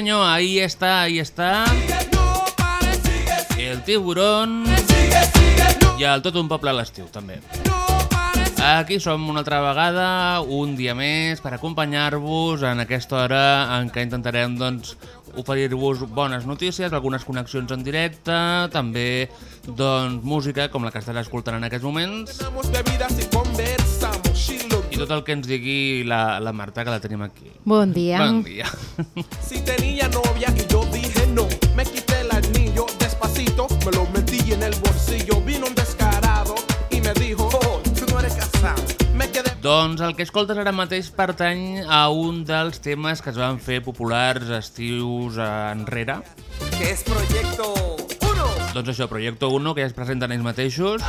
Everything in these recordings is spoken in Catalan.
Senyor, ahí està, ahí està. El tiburón i el tot un poble a l'estiu també. Aquí som una altra vegada, un dia més, per acompanyar-vos en aquesta hora en què intentarem doncs, oferir-vos bones notícies, algunes connexions en directe, també doncs, música com la que estarà escoltant en aquests moments tot el que ens digui la, la Marta, que la tenim aquí. Bon dia. Bon dia. Si tenía novia y yo dije no, me quité el anillo despacito, me lo metí en el bolsillo, vino un descarado y me dijo, oh, tú no eres casado. Me quedé Doncs el que escoltes ara mateix pertany a un dels temes que es van fer populars estius enrere. que es proyecto uno. Doncs això, Proyecto 1, que ja es presenten ells mateixos,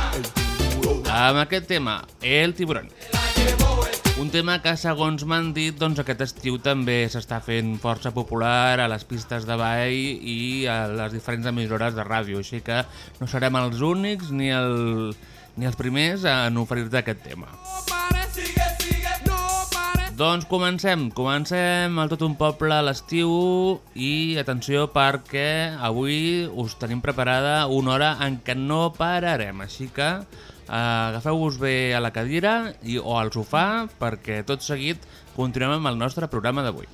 amb aquest tema, El Tiburón. Un tema que, segons m'han dit, doncs aquest estiu també s'està fent força popular a les pistes de ball i a les diferents emissores de ràdio, així que no serem els únics ni, el, ni els primers en oferir-te aquest tema. No pare, sigue, sigue, no. Doncs comencem, comencem el tot un poble a l'estiu i atenció perquè avui us tenim preparada una hora en què no pararem, així que agafeu-vos bé a la cadira i, o al sofà perquè tot seguit continuem amb el nostre programa d'avui.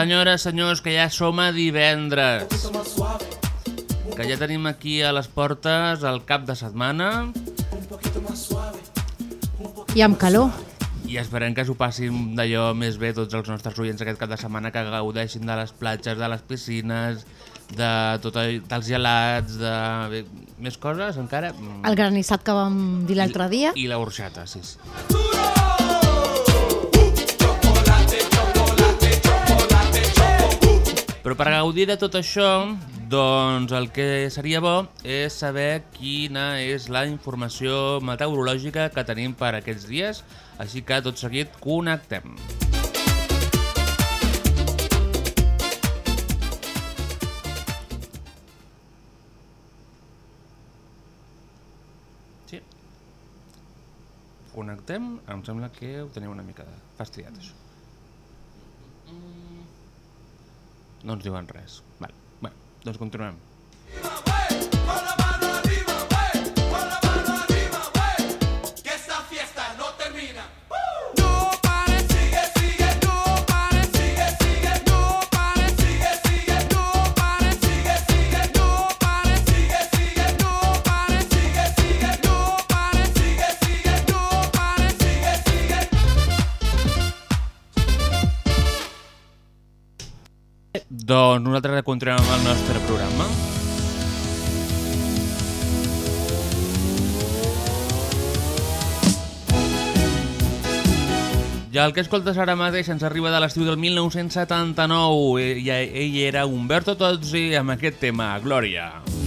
Senyores, senyors, que ja som a divendres. Que ja tenim aquí a les portes el cap de setmana I amb calor. i esperem que s'ho passin d'allò més bé tots els nostres oients aquest cap de setmana, que gaudeixin de les platges, de les piscines, de tot, all- dels gelats, de bé, més coses encara. El granissat que vam dir l'altre dia. I la horxata, sí, sí. Però per gaudir de tot això, doncs el que seria bo és saber quina és la informació meteorològica que tenim per aquests dies, així que tot seguit connectem. Sí. Connectem, em sembla que ho teniu una mica fastidiat, això. No ens diuen res. Vale. Bueno, doncs continuem. Doncs nosaltres continuem amb el nostre programa. I el que escoltes ara mateix ens arriba de l'estiu del 1979 i ell era Umberto Tozzi amb aquest tema, Glòria. Gloria,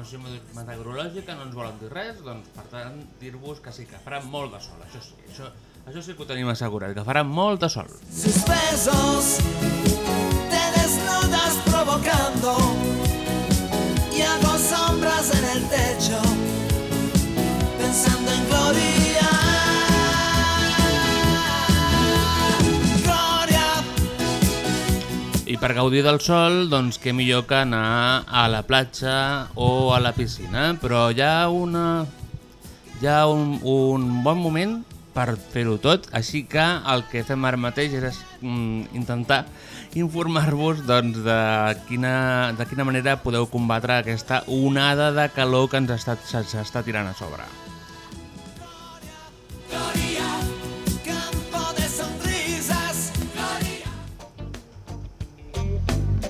informació meteorològica no ens volen dir res, doncs per tant dir-vos que sí, que farà molt de sol, això sí, això, això sí que ho tenim assegurat, que farà molt de sol. Sus te desnudas provocando y hago sombras en el techo pensando en. Gloria, per gaudir del sol, doncs què millor que anar a la platja o a la piscina, però hi ha una... hi ha un, un bon moment per fer-ho tot, així que el que fem ara mateix és mm, intentar informar-vos doncs, de, quina, de quina manera podeu combatre aquesta onada de calor que ens està, s'està tirant a sobre.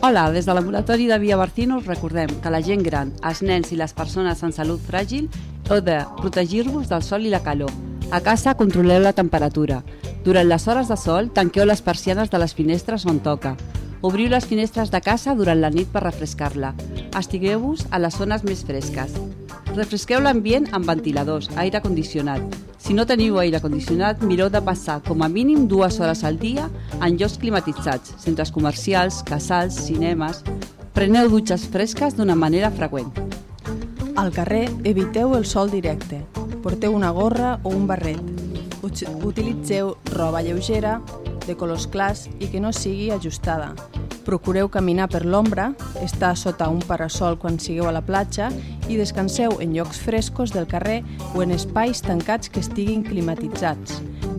Hola, des de l'ambulatori de Via Barcino us recordem que la gent gran, els nens i les persones en salut fràgil heu de protegir-vos del sol i la calor. A casa controleu la temperatura. Durant les hores de sol, tanqueu les persianes de les finestres on toca. Obriu les finestres de casa durant la nit per refrescar-la. Estigueu-vos a les zones més fresques. Refresqueu l'ambient amb ventiladors, aire condicionat. Si no teniu aire condicionat, mireu de passar com a mínim dues hores al dia en llocs climatitzats, centres comercials, casals, cinemes... Preneu dutxes fresques d'una manera freqüent. Al carrer, eviteu el sol directe. Porteu una gorra o un barret. Ut- Utilitzeu roba lleugera, de colors clars i que no sigui ajustada. Procureu caminar per l'ombra, estar sota un parasol quan sigueu a la platja i descanseu en llocs frescos del carrer o en espais tancats que estiguin climatitzats.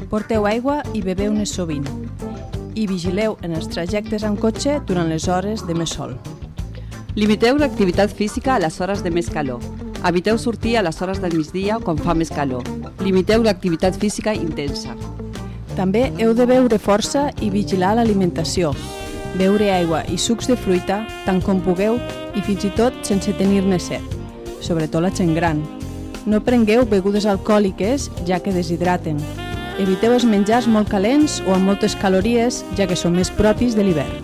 Porteu aigua i bebeu-ne sovint. I vigileu en els trajectes en cotxe durant les hores de més sol. Limiteu l'activitat física a les hores de més calor. Eviteu sortir a les hores del migdia quan fa més calor. Limiteu l'activitat física intensa. També heu de beure força i vigilar l'alimentació. Beure aigua i sucs de fruita tant com pugueu i fins i tot sense tenir-ne set, sobretot la gent gran. No prengueu begudes alcohòliques ja que deshidraten. Eviteu els menjars molt calents o amb moltes calories, ja que són més propis de l'hivern.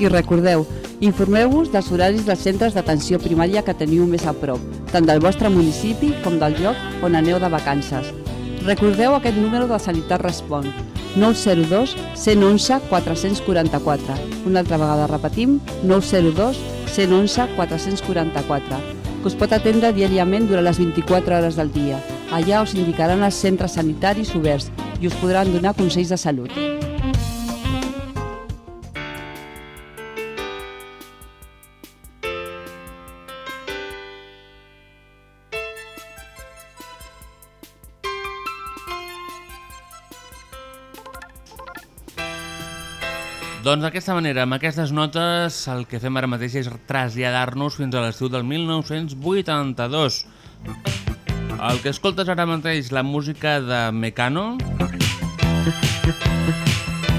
I recordeu, informeu-vos dels horaris dels centres d'atenció primària que teniu més a prop, tant del vostre municipi com del lloc on aneu de vacances. Recordeu aquest número de Sanitat Respon, 902 111 444. Una altra vegada repetim, 902 111 444, que us pot atendre diàriament durant les 24 hores del dia. Allà us indicaran els centres sanitaris oberts i us podran donar consells de salut. Doncs d'aquesta manera, amb aquestes notes, el que fem ara mateix és traslladar-nos fins a l'estiu del 1982. El que escoltes ara mateix, la música de Mecano,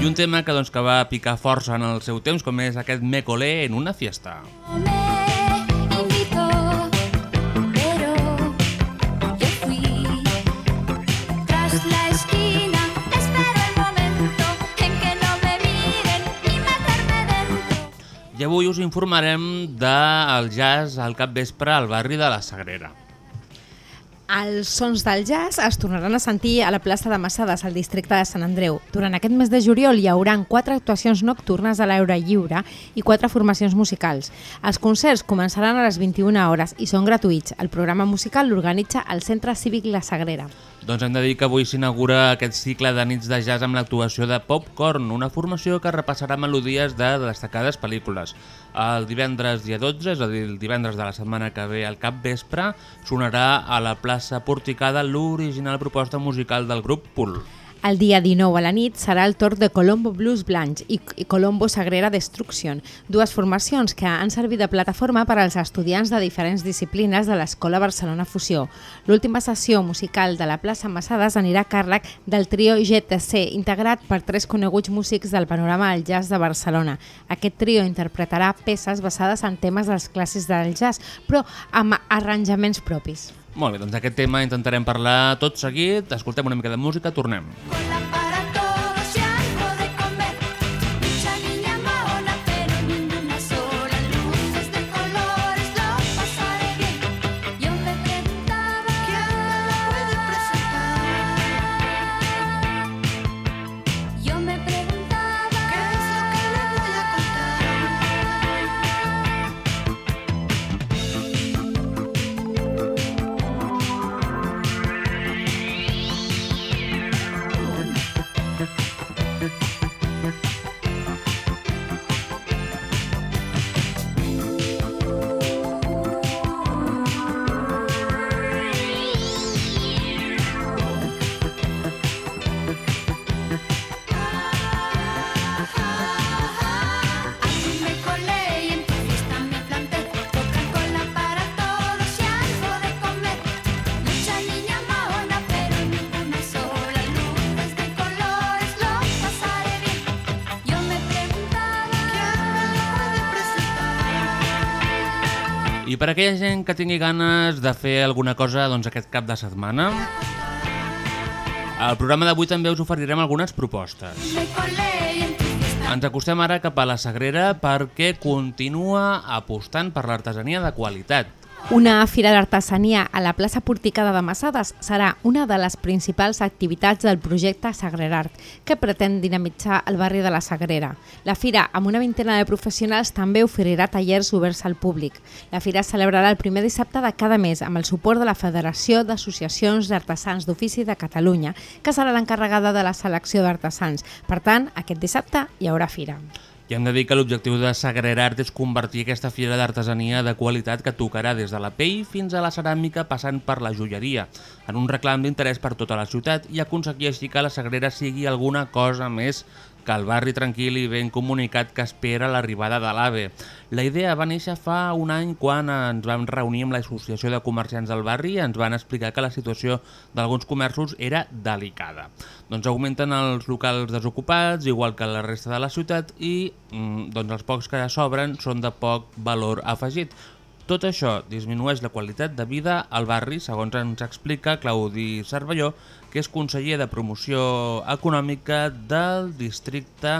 i un tema que, doncs, que va picar força en el seu temps, com és aquest Me colé en una fiesta. invitó, I avui us informarem del jazz al capvespre al barri de la Sagrera. Els sons del jazz es tornaran a sentir a la plaça de Massades, al districte de Sant Andreu. Durant aquest mes de juliol hi haurà quatre actuacions nocturnes a l'aire lliure i quatre formacions musicals. Els concerts començaran a les 21 hores i són gratuïts. El programa musical l'organitza el Centre Cívic La Sagrera. Doncs hem de dir que avui s'inaugura aquest cicle de nits de jazz amb l'actuació de Popcorn, una formació que repassarà melodies de destacades pel·lícules. El divendres dia 12, és a dir, el divendres de la setmana que ve al cap vespre, sonarà a la plaça Porticada l'original proposta musical del grup Pool. El dia 19 a la nit serà el torn de Colombo Blues Blanche i, Colombo Sagrera Destruction, dues formacions que han servit de plataforma per als estudiants de diferents disciplines de l'Escola Barcelona Fusió. L'última sessió musical de la plaça Massades anirà a càrrec del trio GTC, integrat per tres coneguts músics del panorama del jazz de Barcelona. Aquest trio interpretarà peces basades en temes dels clàssics del jazz, però amb arranjaments propis. Molt bé, doncs d'aquest tema intentarem parlar tot seguit. Escoltem una mica de música, tornem. Para todos per aquella gent que tingui ganes de fer alguna cosa doncs, aquest cap de setmana, al programa d'avui també us oferirem algunes propostes. Ens acostem ara cap a la Sagrera perquè continua apostant per l'artesania de qualitat. Una fira d'artesania a la plaça Porticada de Massades serà una de les principals activitats del projecte Sagrerart, que pretén dinamitzar el barri de la Sagrera. La fira, amb una vintena de professionals, també oferirà tallers oberts al públic. La fira es celebrarà el primer dissabte de cada mes amb el suport de la Federació d'Associacions d'Artesans d'Ofici de Catalunya, que serà l'encarregada de la selecció d'artesans. Per tant, aquest dissabte hi haurà fira. I hem de dir que l'objectiu de Sagrera Art és convertir aquesta fira d'artesania de qualitat que tocarà des de la pell fins a la ceràmica passant per la joieria, en un reclam d'interès per tota la ciutat i aconseguir així que la Sagrera sigui alguna cosa més que el barri tranquil i ben comunicat que espera l'arribada de l'AVE. La idea va néixer fa un any quan ens vam reunir amb l'Associació de Comerciants del barri i ens van explicar que la situació d'alguns comerços era delicada. Doncs augmenten els locals desocupats, igual que la resta de la ciutat, i mm, doncs els pocs que sobren són de poc valor afegit. Tot això disminueix la qualitat de vida al barri, segons ens explica Claudi Cervelló, que és conseller de promoció econòmica del districte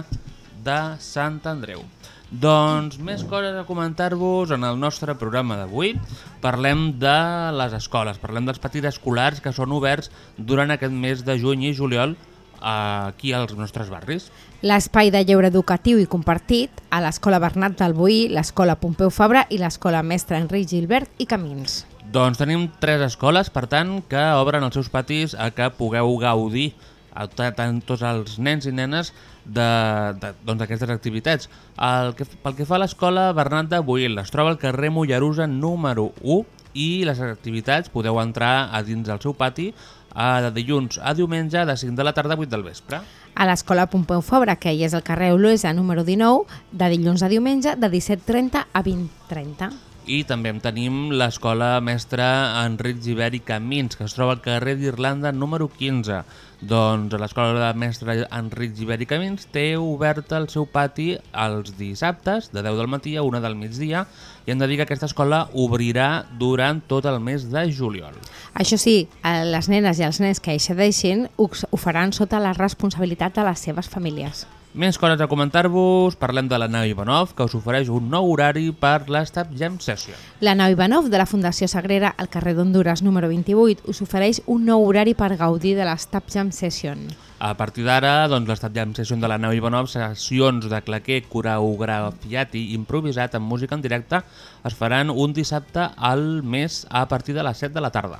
de Sant Andreu. Doncs més coses a comentar-vos en el nostre programa d'avui. Parlem de les escoles, parlem dels petits escolars que són oberts durant aquest mes de juny i juliol aquí als nostres barris. L'espai de lleure educatiu i compartit a l'Escola Bernat del Boí, l'Escola Pompeu Fabra i l'Escola Mestre Enric Gilbert i Camins. Doncs tenim tres escoles, per tant, que obren els seus patis a que pugueu gaudir a tant tots els nens i nenes doncs, d'aquestes activitats. El que, pel que fa a l'escola Bernat de Boil, es troba al carrer Mollerusa número 1 i les activitats podeu entrar a dins del seu pati a de dilluns a diumenge de 5 de la tarda a 8 del vespre. A l'Escola Pompeu Fabra, que hi és el carrer Olesa número 19, de dilluns a diumenge de 17.30 a 20.30. I també en tenim l'escola mestra Enric Givert i Camins, que es troba al carrer d'Irlanda número 15. Doncs l'escola de mestre Enric Givert i Camins té obert el seu pati els dissabtes, de 10 del matí a 1 del migdia, i hem de dir que aquesta escola obrirà durant tot el mes de juliol. Això sí, les nenes i els nens que hi cedeixin ho, faran sota la responsabilitat de les seves famílies. Més coses a comentar-vos, parlem de la nau Ivanov, que us ofereix un nou horari per l'Estab Jam Session. La nau Ivanov de la Fundació Sagrera al carrer d'Honduras número 28 us ofereix un nou horari per gaudir de l'Estab Jam Session. A partir d'ara, doncs, l'Estat Session de la nau Ivanov, sessions de claquer coreografiat i improvisat amb música en directe, es faran un dissabte al mes a partir de les 7 de la tarda.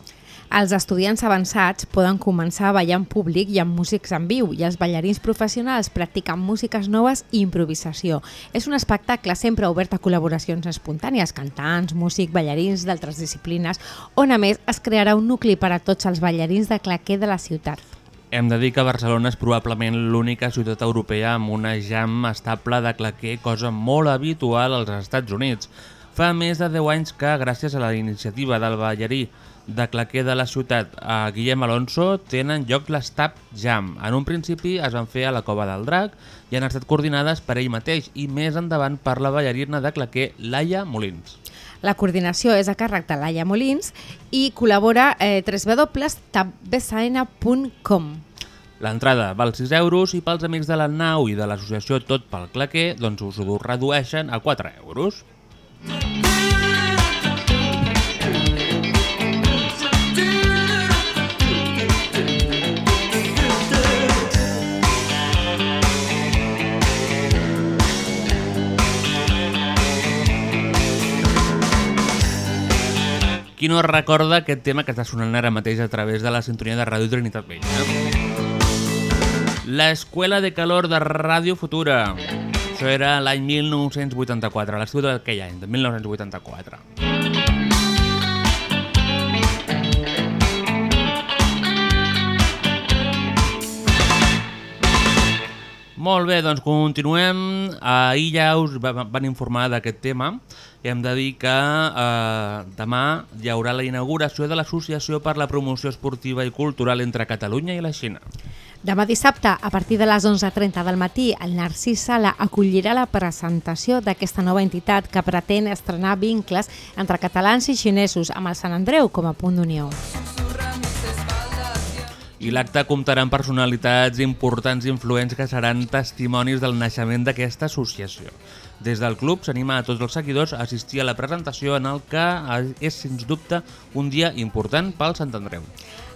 Els estudiants avançats poden començar a ballar en públic i amb músics en viu i els ballarins professionals practiquen músiques noves i improvisació. És un espectacle sempre obert a col·laboracions espontànies, cantants, músics, ballarins d'altres disciplines, on a més es crearà un nucli per a tots els ballarins de claquer de la ciutat. Hem de dir que Barcelona és probablement l'única ciutat europea amb una jam estable de claquer, cosa molt habitual als Estats Units. Fa més de 10 anys que, gràcies a la iniciativa del ballarí de claquer de la ciutat, a Guillem Alonso, tenen lloc les Tap Jam. En un principi es van fer a la Cova del Drac i han estat coordinades per ell mateix i més endavant per la ballarina de claquer Laia Molins. La coordinació és a càrrec de Laia Molins i col·labora eh, www.tabbsn.com. L'entrada val 6 euros i pels amics de la nau i de l'associació Tot pel Claquer doncs us ho redueixen a 4 euros. Qui no recorda aquest tema que està sonant ara mateix a través de la sintonia de Ràdio Trinitat Vella? L'Escuela de Calor de Ràdio Futura. Això era l'any 1984, l'estiu d'aquell any, de 1984. Molt bé, doncs continuem. Ahir ja us va- van informar d'aquest tema i hem de dir que eh, demà hi haurà la inauguració de l'Associació per la Promoció Esportiva i Cultural entre Catalunya i la Xina. Demà dissabte, a partir de les 11.30 del matí, el Narcís Sala acollirà la presentació d'aquesta nova entitat que pretén estrenar vincles entre catalans i xinesos amb el Sant Andreu com a punt d'unió. I l'acte comptarà amb personalitats importants i influents que seran testimonis del naixement d'aquesta associació. Des del club s'anima a tots els seguidors a assistir a la presentació en el que és, sens dubte, un dia important pel Sant Andreu.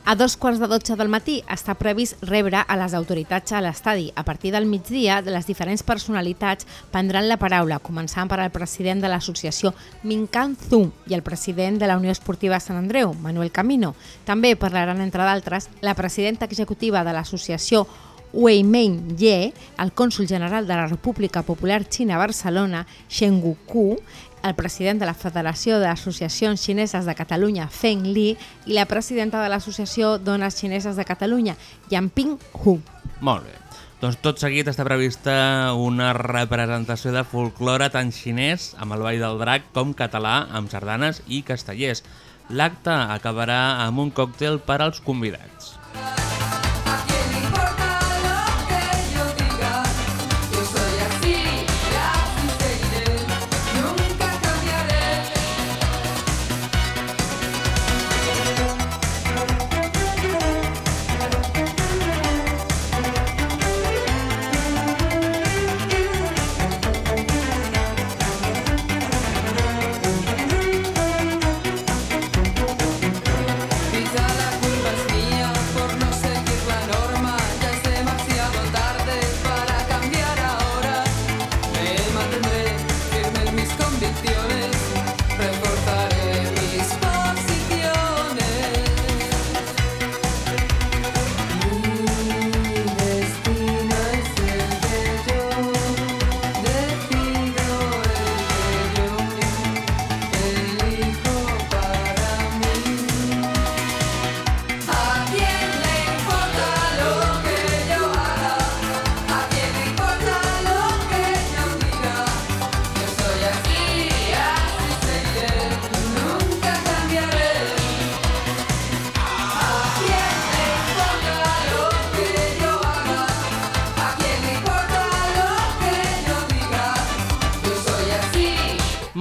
A dos quarts de dotze del matí està previst rebre a les autoritats a l'estadi. A partir del migdia, les diferents personalitats prendran la paraula, començant per al president de l'associació Mincan Zhu i el president de la Unió Esportiva Sant Andreu, Manuel Camino. També parlaran, entre d'altres, la presidenta executiva de l'associació Wei Meng Ye, el cònsul general de la República Popular Xina a Barcelona, Shen Guku, el president de la Federació d'Associacions Xineses de Catalunya, Feng Li, i la presidenta de l'Associació Dones Xineses de Catalunya, Yamping Hu. Molt bé. Doncs tot seguit està prevista una representació de folklore tant xinès amb el Ball del Drac com català amb sardanes i castellers. L'acte acabarà amb un còctel per als convidats.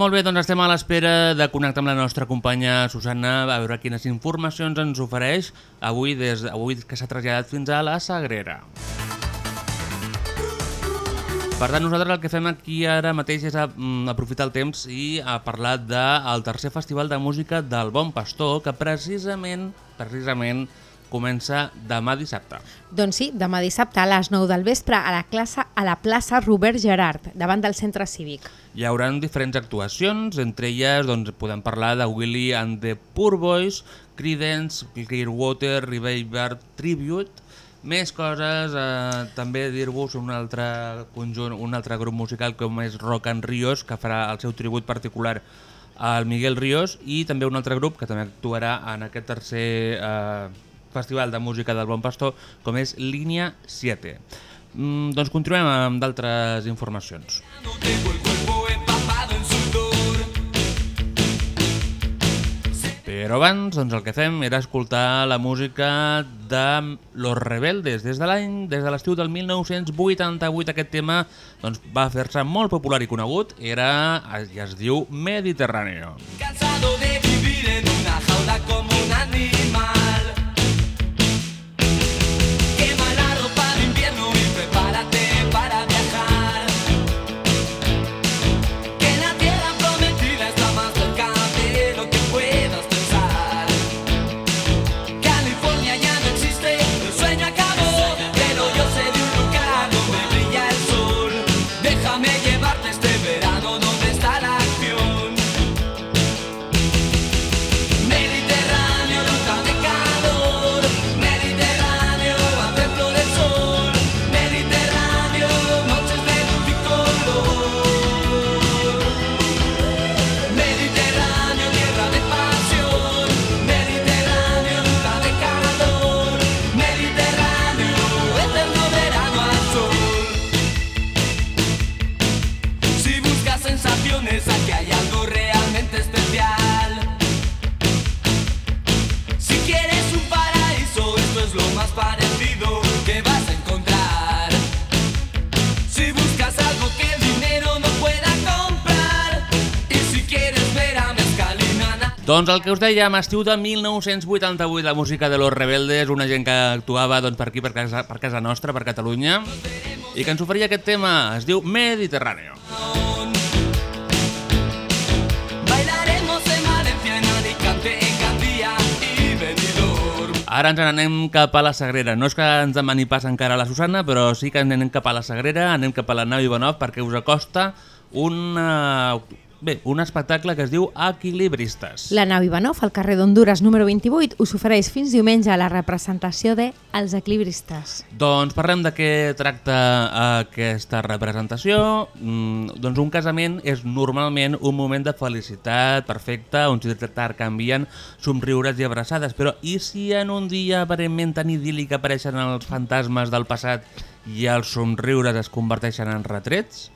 Molt bé, doncs estem a l'espera de connectar amb la nostra companya Susana a veure quines informacions ens ofereix avui, des, avui que s'ha traslladat fins a la Sagrera. Per tant, nosaltres el que fem aquí ara mateix és a, mm, aprofitar el temps i a parlar del tercer festival de música del Bon Pastor, que precisament, precisament, comença demà dissabte. Doncs sí, demà dissabte a les 9 del vespre a la, classe, a la plaça Robert Gerard, davant del centre cívic. Hi haurà diferents actuacions, entre elles doncs, podem parlar de Willy and the Poor Boys, Creedence, Clearwater, Revival Tribute, més coses, eh, també dir-vos un altre conjunt, un altre grup musical com és Rock and Rios, que farà el seu tribut particular al Miguel Ríos, i també un altre grup que també actuarà en aquest tercer eh, festival de música del Bon Pastor, com és Línia 7. Mm, doncs continuem amb d'altres informacions. Però abans doncs el que fem era escoltar la música de Los Rebeldes. Des de l'any, des de l'estiu del 1988 aquest tema doncs, va fer-se molt popular i conegut, era, i es diu Mediterráneo. Cansado Doncs el que us dèiem, estiu de 1988, la música de Los Rebeldes, una gent que actuava doncs, per aquí, per casa, per casa nostra, per Catalunya, i que ens oferia aquest tema, es diu Mediterráneo. Ara ens n'anem cap a la Sagrera. No és que ens demani pas encara la Susana, però sí que anem cap a la Sagrera, anem cap a la nau Ivanov perquè us acosta un, uh, bé, un espectacle que es diu Equilibristes. La nau Ivanov, al carrer d'Honduras número 28, us ofereix fins diumenge la representació de Els Equilibristes. Doncs parlem de què tracta aquesta representació. Mm, doncs un casament és normalment un moment de felicitat perfecte on s'intercanvien somriures i abraçades, però i si en un dia aparentment tan idíl·lic apareixen els fantasmes del passat i els somriures es converteixen en retrets?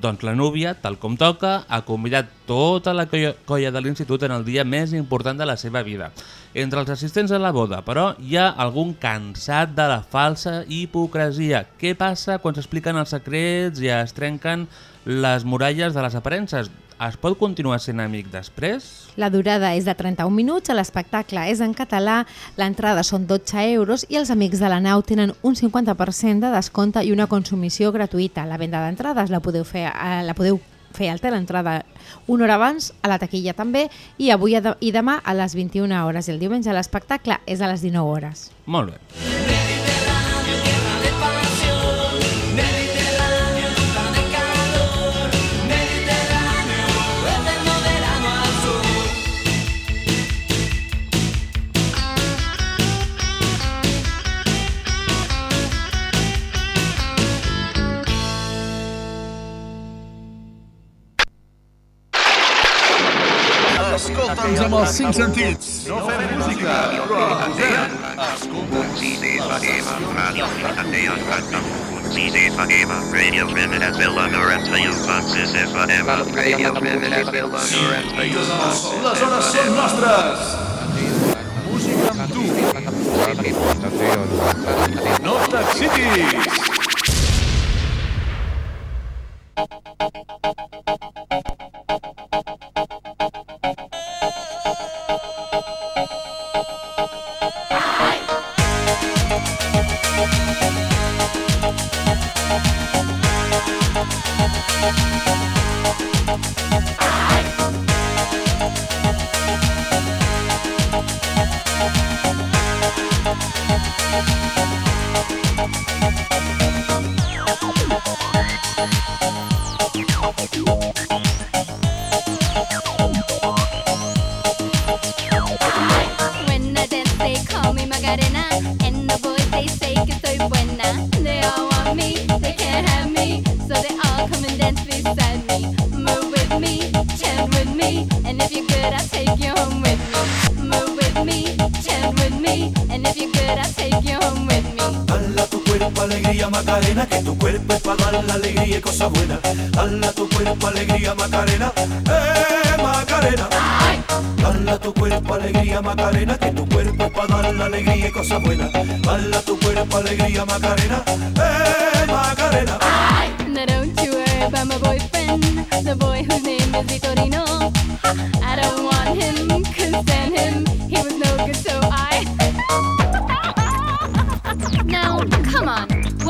Doncs la núvia, tal com toca, ha convidat tota la colla, de l'institut en el dia més important de la seva vida. Entre els assistents a la boda, però, hi ha algun cansat de la falsa hipocresia. Què passa quan s'expliquen els secrets i es trenquen les muralles de les aparences? Es pot continuar sent amic després? La durada és de 31 minuts, l'espectacle és en català, l'entrada són 12 euros i els amics de la nau tenen un 50% de descompte i una consumició gratuïta. La venda d'entrades la podeu fer eh, la podeu fer al l'entrada una hora abans, a la taquilla també, i avui i demà a les 21 hores. I el diumenge l'espectacle és a les 19 hores. Molt bé. Els cinc sentits. No fem música, però la posem. Norenta Les zones són nostres. Música amb tu. No t'excitis. Alegría Macarena, que tu cuerpo es para dar la alegría y tu cuerpo alegría Macarena, eh Macarena. Tu cuerpo alegría Macarena, que tu cuerpo es para dar la alegría y tu cuerpo alegría Macarena, eh Macarena. Don't you worry about my boyfriend, the boy whose name is Vitorino. I don't want him, couldn't stand him, he was no good, so I. now, come on,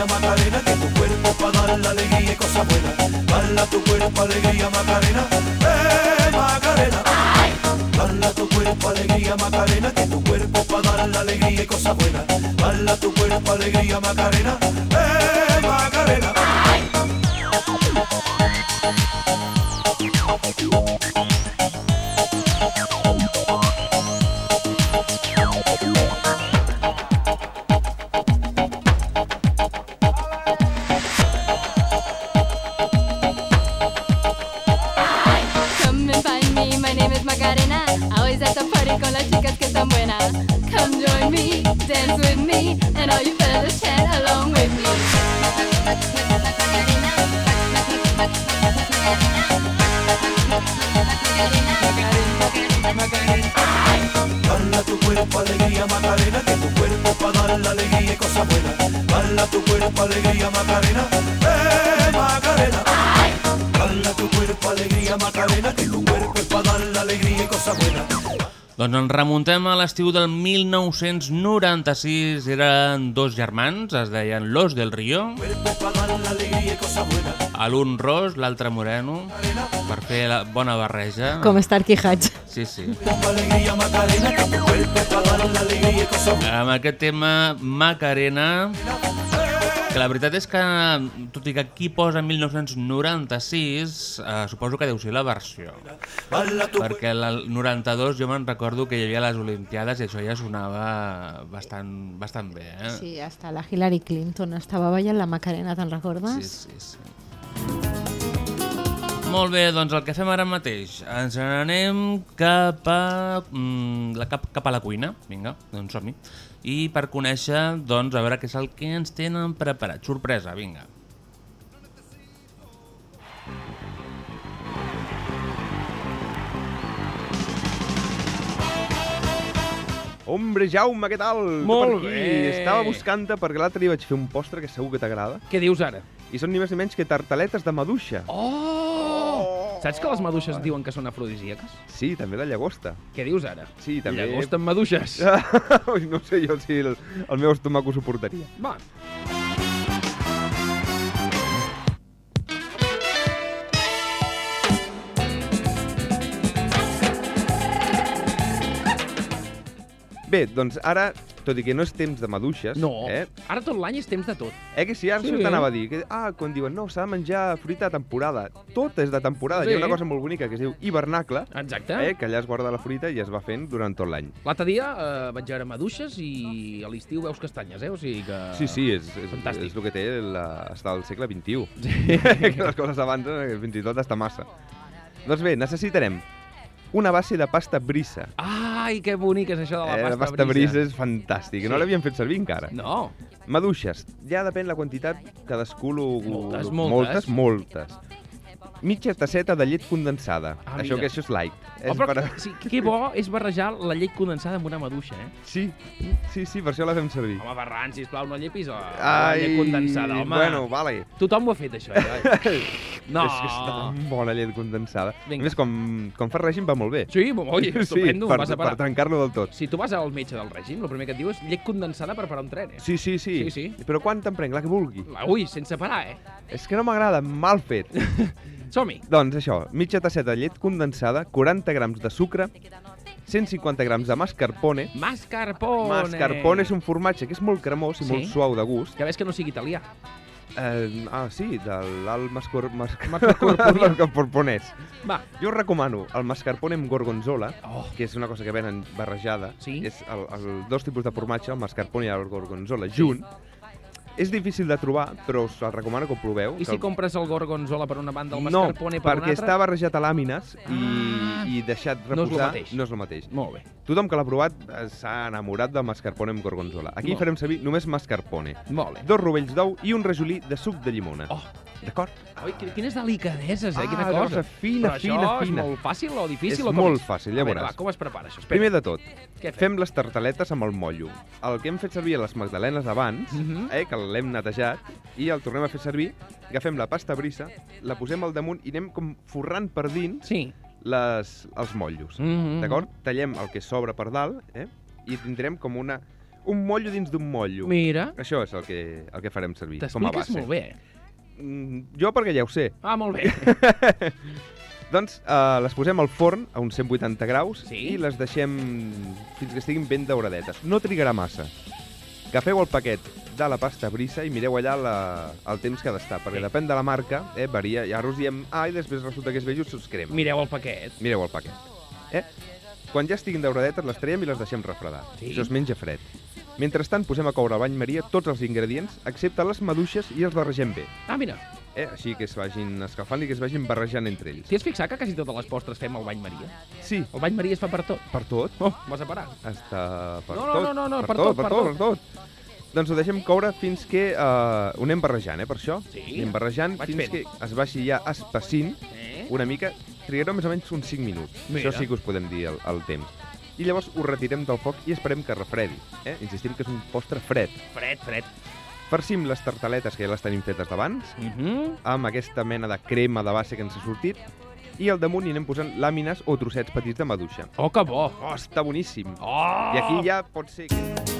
alegría Macarena, que tu cuerpo para dar la alegría y cosas buenas. Dala tu cuerpo alegría Macarena, eh Macarena. Dala tu cuerpo alegría Macarena, que tu cuerpo para dar la alegría y cosas buenas. Dala tu cuerpo alegría Macarena, eh Macarena. Doncs ens remuntem a l'estiu del 1996. Eren dos germans, es deien Los del Río. L'un ros, l'altre moreno, per fer la bona barreja. Com Starkey Hatch. Sí, sí. Amb aquest tema, Macarena, que la veritat és que, tot i que aquí posa 1996, eh, suposo que deu ser la versió. Perquè el 92 jo me'n recordo que hi havia les Olimpiades i això ja sonava bastant, bastant bé. Eh? Sí, hasta la Hillary Clinton estava ballant la Macarena, te'n recordes? Sí, sí, sí. Molt bé, doncs el que fem ara mateix, ens n'anem cap a, mm, la, cap, cap a la cuina, vinga, doncs som-hi, i per conèixer, doncs, a veure què és el que ens tenen preparat. Sorpresa, vinga. Hombre, Jaume, què tal? Molt bé. Estava buscant-te perquè l'altre dia vaig fer un postre que segur que t'agrada. Què dius ara? I són ni més ni menys que tartaletes de maduixa. Oh! Saps que les maduixes diuen que són afrodisíaques? Sí, també la llagosta. Què dius ara? Sí, també... Llagosta amb maduixes? Ui, no sé jo si el, el meu estómac ho suportaria. Va. Bé, doncs ara, tot i que no és temps de maduixes... No, Eh? ara tot l'any és temps de tot. Eh que sí, ara Sí. sí. t'anava a dir. Que, ah, quan diuen, no, s'ha de menjar fruita de temporada. Tot és de temporada. Sí. Hi ha una cosa molt bonica que es diu hivernacle. Exacte. Eh, que allà es guarda la fruita i es va fent durant tot l'any. L'altre dia eh, vaig veure maduixes i a l'estiu veus castanyes, eh? O sigui que... Sí, sí, és, és, Fantàstic. és el que té la, està al segle XXI. Sí. que les coses avancen eh, fins i tot està massa. Doncs bé, necessitarem una base de pasta brissa. Ai, que bonic és això de la eh, pasta, la pasta brissa és fantàstic. Sí. No l'havíem fet servir encara. No. Maduixes, ja depèn la quantitat, cadascú... Lo, Moltes, moltes. Moltes, moltes. Mitja tasseta de llet condensada. Ah, això mira. que això és light. Oh, però, per... sí, que bo és barrejar la llet condensada amb una maduixa, eh? Sí, sí, sí, per això la fem servir. Home, Ferran, sisplau, no llepis la, la llet condensada, home. bueno, vale. Tothom ho ha fet, això, eh? No. És que està tan bona llet condensada. Vinga. A més, com, com fa règim va molt bé. Sí, oi, estupendo, sí, per, vas a parar. per trencar-lo del tot. Si tu vas al metge del règim, el primer que et diu és llet condensada per parar un tren, eh? Sí, sí, sí. Sí, sí. Però quan te'n prenc? La que vulgui. Ui, sense parar, eh? És que no m'agrada, mal fet. Som-hi. doncs això, mitja tasseta de llet condensada, 40 grams de sucre, 150 grams de mascarpone. Mascarpone. Mascarpone és un formatge que és molt cremós i Sí? molt suau de gust. Que ves que no sigui italià. Eh, ah, sí, de l'alt mascor... Mas... Mascarpone. Va. Jo us recomano el mascarpone amb gorgonzola, Oh. que és una cosa que venen barrejada. Sí. És el, el, dos tipus de formatge, el mascarpone i el gorgonzola, junt. És difícil de trobar, però us el recomano que ho proveu. I si el- compres el gorgonzola per una banda, el no, mascarpone per una perquè altra? està barrejat a làmines i, Ah. i deixat No és reposar. mateix. No és el mateix. Molt bé. Tothom que l'ha provat eh, s'ha enamorat del mascarpone amb gorgonzola. Aquí farem servir només mascarpone. Molt bé. Dos rovells d'ou i un rajolí de suc de llimona. Oh. D'acord? Qui- quines delicadeses, eh? Ah, Quina cosa. cosa fina, Però fina, això fina. és molt fàcil o difícil És o com molt fàcil, ja veuràs. va, com es prepara això? Espera. Primer de tot, Què fem? fem les tartaletes amb el mollo. El que hem fet servir a les magdalenes abans, Mhm. eh, que l'hem netejat, i el tornem a fer servir, agafem la pasta brisa, la posem al damunt i anem com forrant per dins Sí. Les, els mollos. Mhm. D'acord? Tallem el que sobra per dalt, eh? I tindrem com una, un mollo dins d'un mollo. Mira. Això és el que, el que farem servir com a T'expliques base. molt bé. Mm, Jo perquè ja ho sé. Ah, molt bé. Doncs uh, les posem al forn a uns 180 graus Sí. i les deixem fins que estiguin ben dauradetes. No trigarà massa. Agafeu el paquet de la pasta brisa i mireu allà la, el temps que ha d'estar, perquè Sí. depèn de la marca, eh, varia. I ara us diem A i després resulta que és B just us crema. Mireu el paquet. Mireu el paquet. Eh? Quan ja estiguin dauradetes, les traiem i les deixem refredar. Sí. Això es menja fred. Mentrestant, posem a coure al bany maria tots els ingredients, excepte les maduixes, i els barregem bé. Ah, mira. Eh? Així que es vagin escalfant i que es vagin barrejant entre ells. T'hi has fixat que quasi totes les postres fem al bany Maria? Sí. El bany Maria es fa per tot. Per tot? Oh, vas a parar. Està per No, no, tot. no, no, no, per, per tot, tot, per per tot, tot. per tot. Doncs ho deixem coure fins que uh, ho anem barrejant, eh, per això. Sí. Anem barrejant Vaig fins fent. que es vagi ja espessint Eh? una mica. Trigarà més o menys uns 5 minuts. Mira. Això sí que us podem dir el, el temps. I llavors ho retirem del foc i esperem que refredi. Eh? Insistim que és un postre fred. Fred, fred. Farcim les tartaletes, que ja les tenim fetes d'abans, Uh -huh. amb aquesta mena de crema de base que ens ha sortit, i al damunt hi anem posant làmines o trossets petits de maduixa. Oh, que bo. Oh, està boníssim. Oh! I aquí ja pot ser que...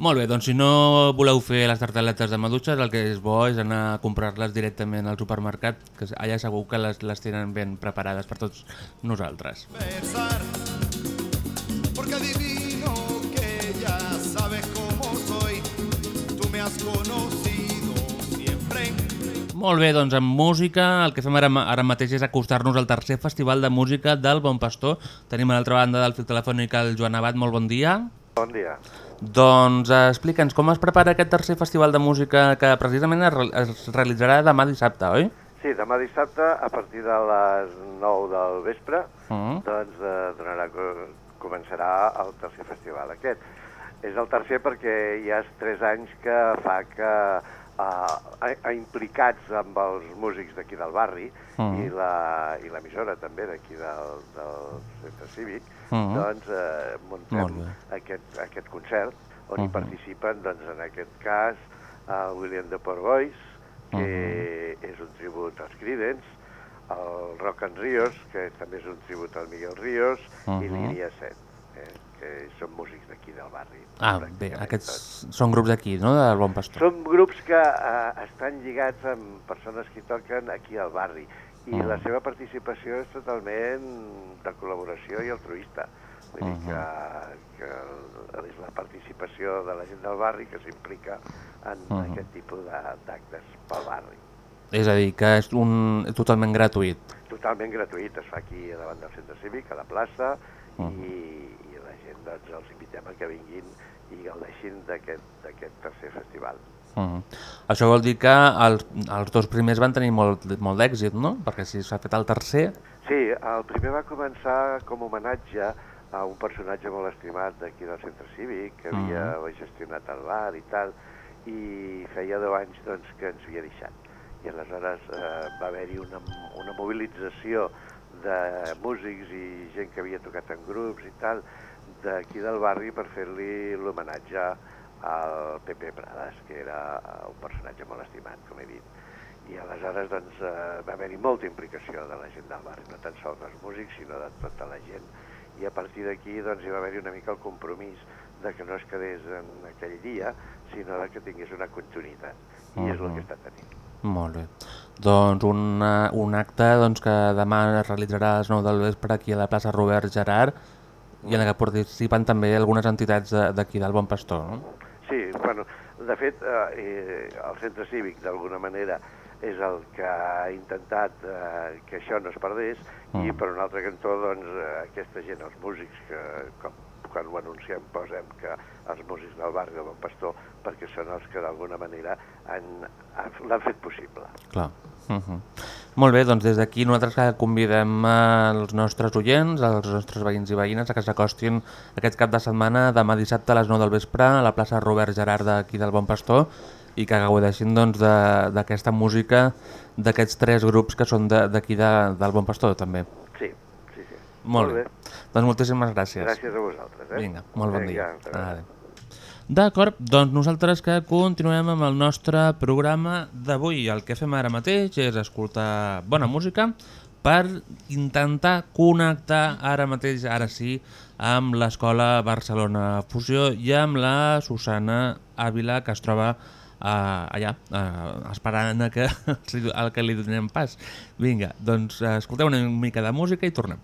Molt bé, doncs si no voleu fer les tartaletes de maduixes, el que és bo és anar a comprar-les directament al supermercat, que allà segur que les, les tenen ben preparades per tots nosaltres. besar Porque adivino que ya sabes cómo soy Tú me has conocido siempre Molt bé, doncs amb música el que fem ara, ara mateix és acostar-nos al tercer festival de música del Bon Pastor. Tenim a l'altra banda del fil telefònic el Joan Abad, molt bon dia. Bon dia. Doncs eh, explica'ns com es prepara aquest tercer festival de música que precisament es, es realitzarà demà dissabte, oi? Sí, demà dissabte, a partir de les 9 del vespre, Mm. doncs eh, donarà, co- començarà el tercer festival aquest. És el tercer perquè ja és 3 anys que fa que eh, a, a implicats amb els músics d'aquí del barri Mm. i l'emissora també d'aquí del, del centre cívic, Mm. doncs eh, muntem aquest, aquest concert on hi Mhm. participen, doncs, en aquest cas, el William de Porgois, que és un tribut als Creedence, el Rock and Rios, que també és un tribut al Miguel Ríos, i Mhm. l'Iria Set, eh, que són músics d'aquí del barri. Ah, bé, aquests són grups d'aquí, no?, del Bon Pastor. Són grups que eh, estan lligats amb persones que toquen aquí al barri i Mhm. la seva participació és totalment de col·laboració i altruista. Vull dir que, que és la participació de la gent del barri que s'implica en Mhm. aquest tipus d'actes pel barri. És a dir, que és un és totalment gratuït. Totalment gratuït, es fa aquí davant del centre cívic, a la plaça, Mhm. i, i la gent doncs, els invitem a que vinguin i gaudeixin d'aquest tercer festival. Mm. Això vol dir que els, els dos primers van tenir molt, molt d'èxit, no? Perquè si s'ha fet el tercer... Sí, el primer va començar com a homenatge a un personatge molt estimat d'aquí del centre cívic, que havia Mhm. gestionat el bar i tal, i feia 10 anys doncs, que ens havia deixat. I aleshores eh, va haver-hi una, una mobilització de músics i gent que havia tocat en grups i tal, d'aquí del barri per fer-li l'homenatge al Pepe Prades, que era un personatge molt estimat, com he dit. I aleshores doncs, eh, va haver-hi molta implicació de la gent del barri, no tan sols dels músics, sinó de tota la gent. I a partir d'aquí doncs, hi va haver-hi una mica el compromís de que no es quedés en aquell dia, sinó de que tingués una continuïtat. I és el que està tenint. Molt bé. Doncs un, eh, un acte doncs, que demà es realitzarà a les 9 del vespre aquí a la plaça Robert Gerard i en la que participen també algunes entitats de- d'aquí del Bon Pastor, no? Bueno, de fet, eh, el centre cívic, d'alguna manera, és el que ha intentat eh, que això no es perdés, i Mm. per un altre cantó, doncs, eh, aquesta gent, els músics, que com, quan ho anunciem posem que els músics del barri del Bon Pastor, perquè són els que d'alguna manera han- han- l'han fet possible. Clar. Uh -huh. Molt bé, doncs des d'aquí nosaltres convidem els nostres oients, els nostres veïns i veïnes a que s'acostin aquest cap de setmana, demà dissabte a les 9 del vespre, a la plaça Robert Gerard d'aquí del Bon Pastor, i que gaudeixin doncs, de- d'aquesta música d'aquests tres grups que són de- d'aquí de, del Bon Pastor també. Sí, sí, sí. Molt, Molt bé. bé. Doncs moltíssimes gràcies. Gràcies a vosaltres. Eh? Vinga, molt bon Vinga, dia. Adéu. D'acord, doncs nosaltres que continuem amb el nostre programa d'avui. El que fem ara mateix és escoltar bona música per intentar connectar ara mateix, ara sí, amb l'Escola Barcelona Fusió i amb la Susana Ávila, que es troba uh, allà, uh, esperant a que, al que li donem pas. Vinga, doncs escolteu una mica de música i tornem.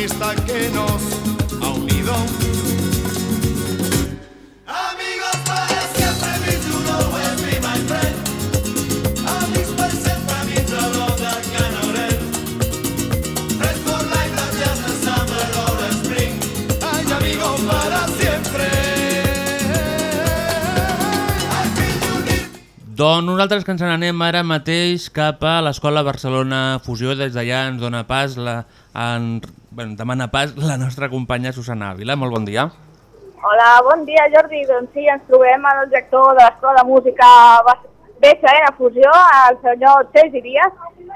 Amistad que nos ha unido. My friend. Not just a spring. Doncs nosaltres que ens n'anem ara mateix cap a l'Escola Barcelona Fusió. Des d'allà ens dona pas, la, en, bueno, demana pas la nostra companya Susana Ávila. Molt bon dia. Hola, bon dia Jordi. Doncs sí, ens trobem amb el director de l'Escola de Música BCN Fusió, el senyor Sergi Díaz,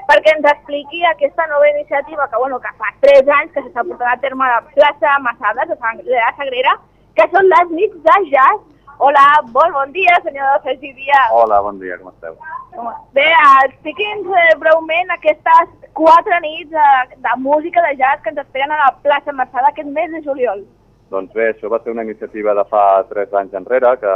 perquè ens expliqui aquesta nova iniciativa que, bueno, que fa 3 anys que s'està portant a terme a la plaça Massades, de Sant- Sagrera, que són les nits de jazz. Hola, bon, bon dia, senyor Sergi Díaz. Hola, bon dia, com esteu? Bé, expliqui'ns eh, breument aquestes quatre nits eh, de música de jazz que ens esperen a la plaça Massada aquest mes de juliol. Doncs bé, això va ser una iniciativa de fa 3 anys enrere, que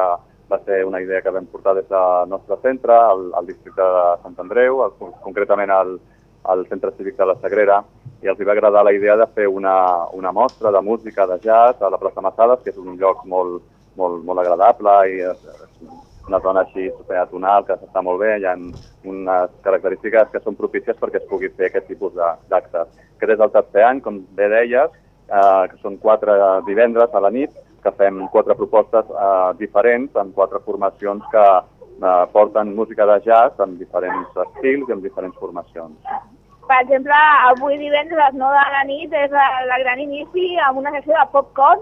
va ser una idea que vam portar des del nostre centre, al, al districte de Sant Andreu, al, concretament al, al centre cívic de la Sagrera, i els va agradar la idea de fer una, una mostra de música de jazz a la plaça Massades, que és un lloc molt, molt, molt agradable i una zona així superatonal que està molt bé, hi ha unes característiques que són propícies perquè es pugui fer aquest tipus d'actes. Aquest és el tercer any, com bé deies, eh, que són quatre divendres a la nit, que fem quatre propostes eh, diferents amb quatre formacions que eh, porten música de jazz en diferents estils i en diferents formacions. Per exemple, avui divendres 9 de la nit és la, la gran inici amb una sessió de popcorn.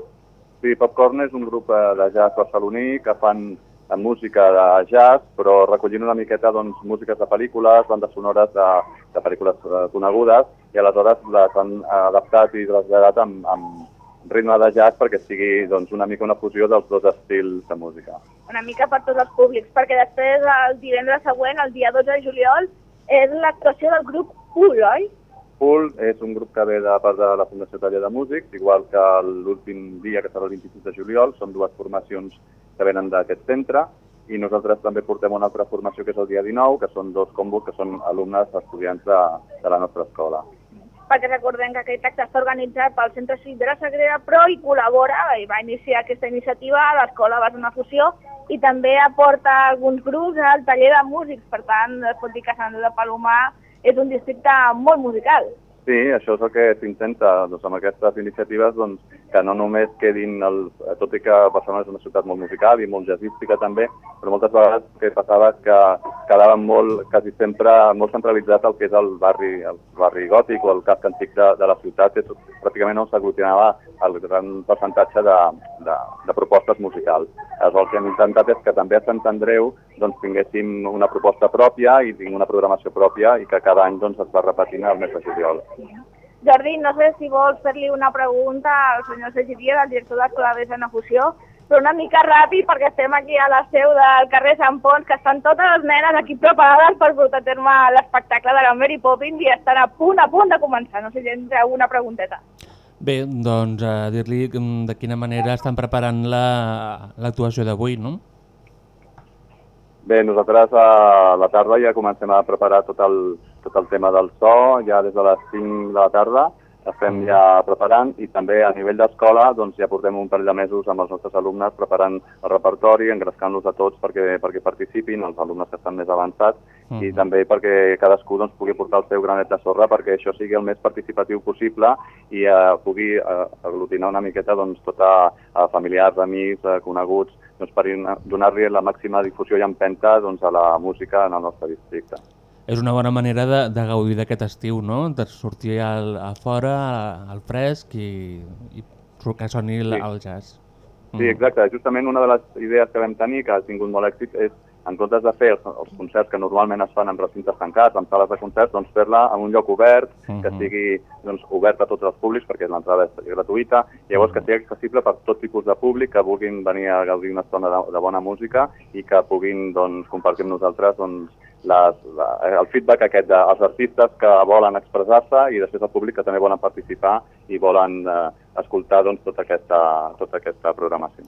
Sí, Popcorn és un grup eh, de jazz barceloní que fan eh, música de jazz, però recollint una miqueta doncs, músiques de pel·lícules, bandes sonores de, de pel·lícules eh, conegudes, i aleshores les han adaptat i traslladat amb, amb ritme de jazz perquè sigui doncs, una mica una fusió dels dos estils de música. una mica per tots els públics, perquè després el divendres següent, el dia 12 de juliol, és l'actuació del grup Pool, oi? Pool és un grup que ve de part de la Fundació Taller de Músics, igual que l'últim dia, que serà el 26 de juliol, són dues formacions que venen d'aquest centre, i nosaltres també portem una altra formació que és el dia 19, que són dos combos que són alumnes estudiants de, de la nostra escola. perquè recordem que aquest acte està organitzat pel Centre Cívic de la Sagrera, però hi col·labora i va iniciar aquesta iniciativa l'Escola Base Fusió i també aporta alguns grups al taller de músics, per tant es pot dir que Andreu de Palomar és un districte molt musical. Sí, això és el que s'intenta doncs, amb aquestes iniciatives, doncs, que no només quedin, el, tot i que Barcelona és una ciutat molt musical i molt jazzística també, però moltes vegades el que passava que quedava molt, quasi sempre, molt centralitzat el que és el barri, el barri gòtic o el casc antic de, de la ciutat, és pràcticament on s'aglutinava el gran percentatge de, de, de propostes musicals. Aleshores, el que hem intentat és que també a Sant Andreu doncs, tinguéssim una proposta pròpia i tinc una programació pròpia i que cada any doncs, es va repetint al mes de juliol. Jordi, no sé si vols fer-li una pregunta al senyor Sergi Díaz, el director d'Escola Besa en Fusió, però una mica ràpid perquè estem aquí a la seu del carrer Sant Pons, que estan totes les nenes aquí preparades per portar a terme l'espectacle de la Mary Poppins i estan a punt, a punt de començar. No sé si tens alguna pregunteta. Bé, doncs a dir-li mm, de quina manera estan preparant la- l'actuació d'avui, no? Bé, nosaltres a la tarda ja comencem a preparar tot el, tot el tema del so, ja des de les 5 de la tarda estem ja preparant i també a nivell d'escola doncs ja portem un parell de mesos amb els nostres alumnes preparant el repertori, engrescant-los a tots perquè, perquè participin, els alumnes que estan més avançats i també perquè cadascú doncs, pugui portar el seu granet de sorra perquè això sigui el més participatiu possible i eh, pugui eh, aglutinar una miqueta doncs, tota eh, familiars, amics, eh, coneguts, doncs, per donar-li la màxima difusió i empenta doncs, a la música en el nostre districte. És una bona manera de, de gaudir d'aquest estiu, no? De sortir al, a fora, al fresc i, i que soni sí. el jazz. Sí, exacte. Justament una de les idees que vam tenir, que ha tingut molt èxit, és en comptes de fer els, els concerts que normalment es fan en recintes tancats, en sales de concerts, doncs fer-la en un lloc obert, que Mhm. sigui doncs, obert a tots els públics, perquè l'entrada és gratuïta, i llavors que sigui accessible per tot tipus de públic que vulguin venir a gaudir una estona de, de bona música i que puguin doncs, compartir amb nosaltres doncs, les, la, el feedback aquest dels artistes que volen expressar-se i després el públic que també volen participar i volen eh, escoltar doncs, tota, aquesta, tota aquesta programació.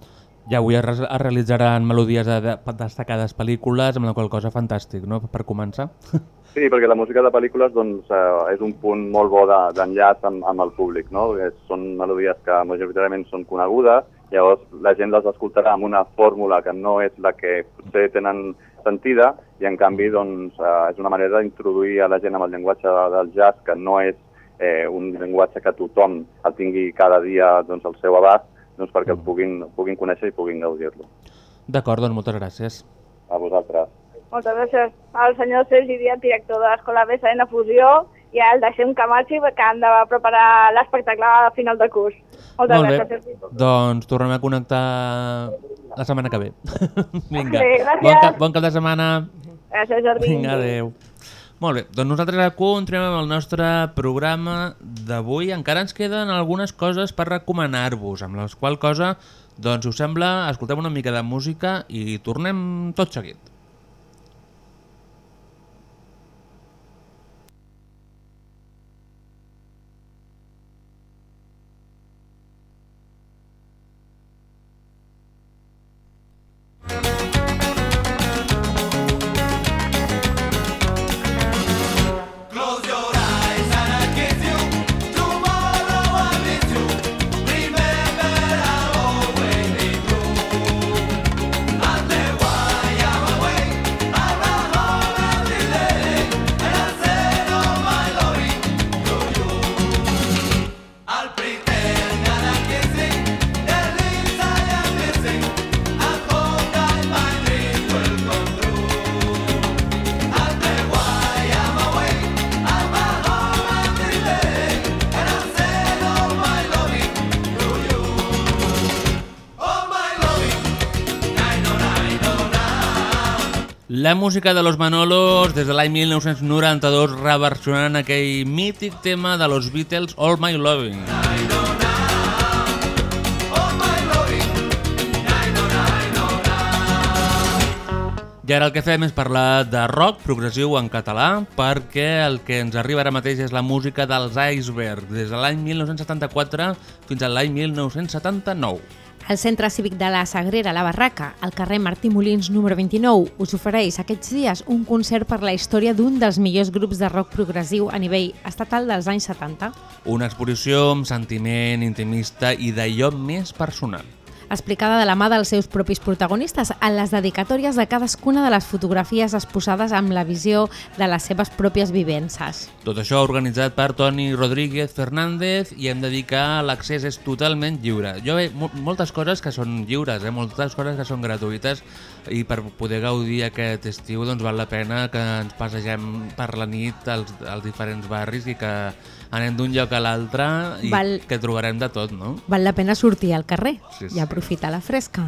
I avui es, es realitzaran melodies de, de destacades pel·lícules, amb la qual cosa fantàstic, no?, per començar. Sí, perquè la música de pel·lícules doncs, eh, és un punt molt bo de- d'enllaç amb, amb el públic. No? Són melodies que majoritàriament són conegudes, llavors la gent les escoltarà amb una fórmula que no és la que potser tenen sentida i en canvi doncs, eh, és una manera d'introduir a la gent amb el llenguatge del jazz que no és eh, un llenguatge que tothom el tingui cada dia doncs, al seu abast doncs, perquè el puguin, puguin conèixer i puguin gaudir-lo. D'acord, doncs moltes gràcies. A vosaltres. Moltes gràcies al senyor Sergi Díaz, director de l'Escola BSN Fusió, i al Deixem Camachi, que han de preparar l'espectacle a final de curs. Moltes Molt bé, gràcies, doncs tornem a connectar la setmana que ve. Vinga, gràcies. bon, cap, bon cap de setmana. Gràcies, Jordi. Vinga, adeu. Molt bé, doncs nosaltres continuem amb el nostre programa d'avui. Encara ens queden algunes coses per recomanar-vos, amb les qual cosa, doncs, us sembla, escoltem una mica de música i tornem tot seguit. La música de los Manolos des de l'any 1992 reversionant aquell mític tema de los Beatles All My Loving. I ara el que fem és parlar de rock progressiu en català perquè el que ens arriba ara mateix és la música dels Iceberg des de l'any 1974 fins a l'any 1979. El Centre Cívic de la Sagrera, la Barraca, al carrer Martí Molins número 29, us ofereix aquests dies un concert per la història d'un dels millors grups de rock progressiu a nivell estatal dels anys 70. Una exposició amb sentiment intimista i d'allò més personal. Explicada de la mà dels seus propis protagonistes en les dedicatòries de cadascuna de les fotografies exposades amb la visió de les seves pròpies vivències. Tot això organitzat per Toni Rodríguez Fernández i hem de dir que l'accés és totalment lliure. Jo ve mo- moltes coses que són lliures, eh? moltes coses que són gratuïtes i per poder gaudir aquest estiu doncs val la pena que ens passegem per la nit als, als diferents barris i que anem d'un lloc a l'altre i Val- que trobarem de tot, no? Val la pena sortir al carrer Sí, i sí. aprofitar la fresca.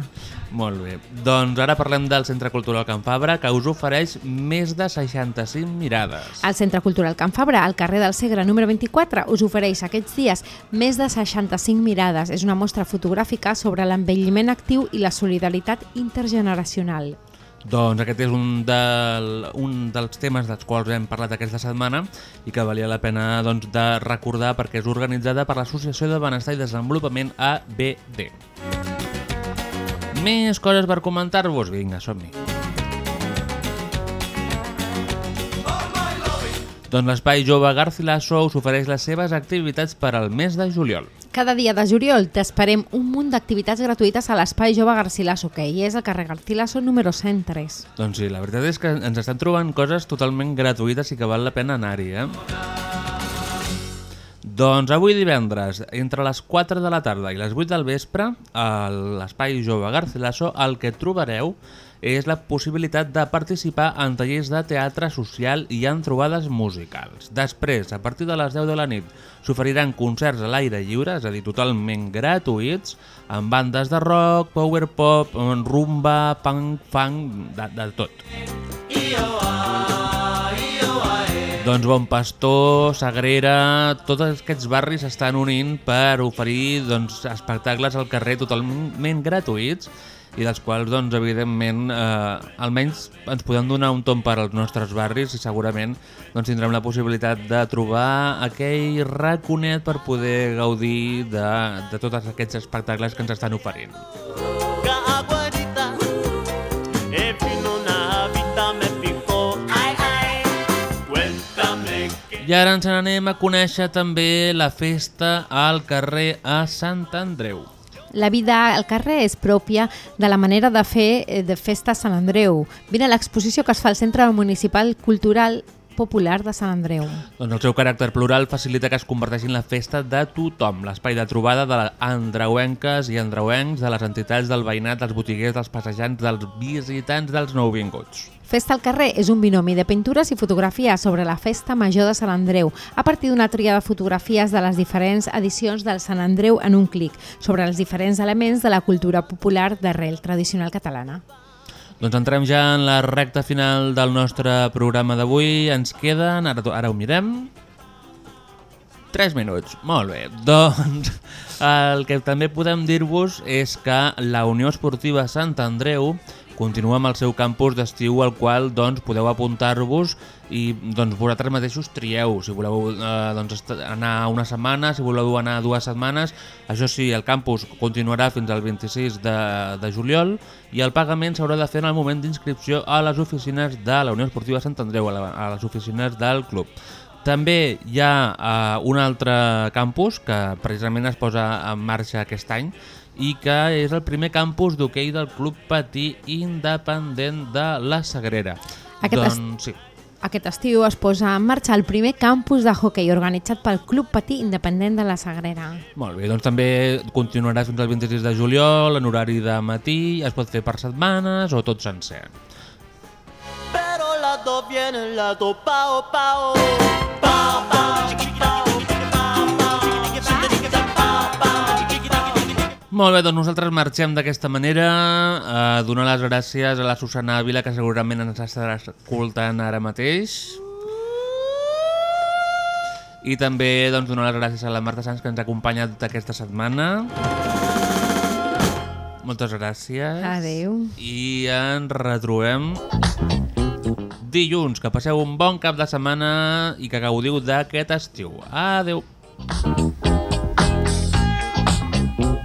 Molt bé. Doncs ara parlem del Centre Cultural Can Fabra, que us ofereix més de 65 mirades. El Centre Cultural Can Fabra, al carrer del Segre número 24, us ofereix aquests dies més de 65 mirades. És una mostra fotogràfica sobre l'envelliment actiu i la solidaritat intergeneracional. Doncs aquest és un, del, un dels temes dels quals hem parlat aquesta setmana i que valia la pena doncs, de recordar perquè és organitzada per l'Associació de Benestar i Desenvolupament ABD. Més coses per comentar-vos? Vinga, som-hi. Doncs l'Espai Jove Garcilaso us ofereix les seves activitats per al mes de juliol. Cada dia de juliol t'esperem un munt d'activitats gratuïtes a l'Espai Jove Garcilaso, que hi és al carrer Garcilaso número 103. Doncs sí, la veritat és que ens estan trobant coses totalment gratuïtes i que val la pena anar-hi, eh? Doncs avui divendres, entre les 4 de la tarda i les 8 del vespre, a l'Espai Jove Garcilaso, el que trobareu és la possibilitat de participar en tallers de teatre social i en trobades musicals. Després, a partir de les 10 de la nit, s'oferiran concerts a l'aire lliure, és a dir, totalment gratuïts, amb bandes de rock, power pop, rumba, punk, funk, de, de tot. Doncs Bon Pastor, Sagrera, tots aquests barris s'estan unint per oferir doncs, espectacles al carrer totalment gratuïts i dels quals, doncs, evidentment, eh, almenys ens podem donar un tom per als nostres barris i segurament doncs, tindrem la possibilitat de trobar aquell raconet per poder gaudir de, de tots aquests espectacles que ens estan oferint. I ara ens n'anem a conèixer també la festa al carrer a Sant Andreu. La vida al carrer és pròpia de la manera de fer eh, de festa Sant Andreu. Vine a l'exposició que es fa al Centre Municipal Cultural Popular de Sant Andreu. Doncs el seu caràcter plural facilita que es converteixi en la festa de tothom, l'espai de trobada de les andreuenques i andreuencs, de les entitats del veïnat, dels botiguers, dels passejants, dels visitants, dels nouvinguts. Festa al carrer és un binomi de pintures i fotografies sobre la Festa Major de Sant Andreu, a partir d'una tria de fotografies de les diferents edicions del Sant Andreu en un clic, sobre els diferents elements de la cultura popular d'arrel tradicional catalana. Doncs entrem ja en la recta final del nostre programa d'avui. Ens queden, ara, ara ho mirem, 3 minuts. Molt bé. Doncs el que també podem dir-vos és que la Unió Esportiva Sant Andreu continua amb el seu campus d'estiu al qual doncs, podeu apuntar-vos i doncs, vosaltres mateixos trieu. Si voleu eh, doncs, anar una setmana, si voleu anar dues setmanes això sí, el campus continuarà fins al 26 de, de juliol i el pagament s'haurà de fer en el moment d'inscripció a les oficines de la Unió Esportiva Sant Andreu, a, la, a les oficines del club. També hi ha uh, un altre campus que precisament es posa en marxa aquest any i que és el primer campus d'hoquei del Club Patí Independent de la Sagrera. Aquest es- doncs sí, Aquest estiu es posa en marxa el primer campus de hoquei organitzat pel Club Patí Independent de la Sagrera. molt bé. Doncs també continuarà fins al 26 de juliol en horari de matí, es pot fer per setmanes o tot sencer. Pero las dos vienen, las dos pao, pao. Pao, pao, chiqui, Molt bé, doncs nosaltres marxem d'aquesta manera a donar les gràcies a la Susana Ávila, que segurament ens estarà escoltant ara mateix. I també doncs, donar les gràcies a la Marta Sanz, que ens ha acompanyat tota aquesta setmana. Moltes gràcies. Adeu. I ens retrobem dilluns. Que passeu un bon cap de setmana i que gaudiu d'aquest estiu. Adeu.